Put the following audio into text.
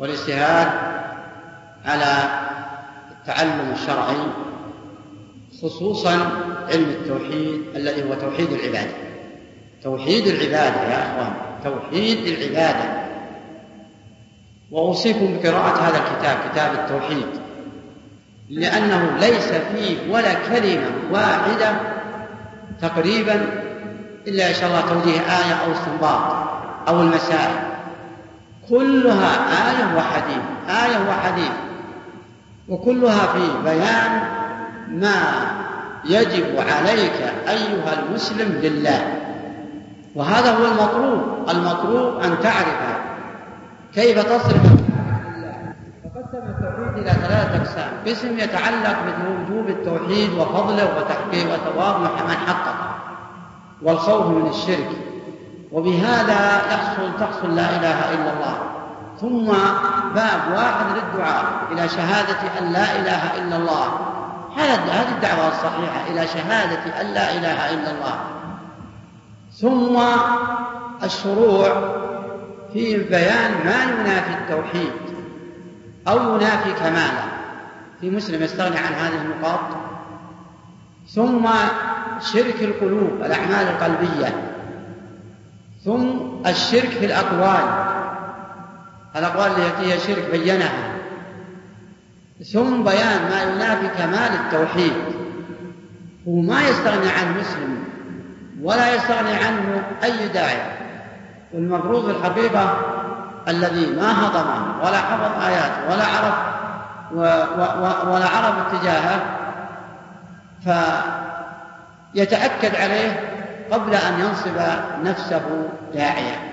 والاجتهاد على التعلم الشرعي خصوصا علم التوحيد الذي هو توحيد العبادة. توحيد العبادة يا إخوان توحيد العبادة. وأوصيكم بقراءة هذا الكتاب كتاب التوحيد لأنه ليس فيه ولا كلمة واحدة تقريبا إلا إن شاء الله توجيه آية أو استنباط أو المسائل. كلها آية وحديث آية وحديث. وكلها في بيان ما يجب عليك أيها المسلم لله. وهذا هو المطلوب المطلوب أن تعرف كيف تصرف فقسم التوحيد إلى ثلاثة أقسام. قسم يتعلق بوجوب التوحيد وفضله وتحقيق وثواب من حققه والخوف من الشرك. وبهذا يحصل تحصل لا إله إلا الله. ثم باب واحد للدعاء إلى شهادة أن لا إله إلا الله. هذه الدعوة الصحيحة إلى شهادة أن لا إله إلا الله. ثم الشروع في بيان ما ينافي التوحيد أو ينافي كماله. في مسلم يستغني عن هذه النقاط. ثم شرك القلوب الأعمال القلبية. ثم الشرك في الأقوال. الأقوال التي هي شرك بينها. ثم بيان ما ينافي كمال التوحيد. وما يستغني عنه مسلم ولا يستغني عنه أي داعية والمفروض الحقيقة الذي ما هضمه ولا حفظ آيات ولا عرف و و ولا عرف اتجاهه فيتأكد عليه قبل أن ينصب نفسه داعية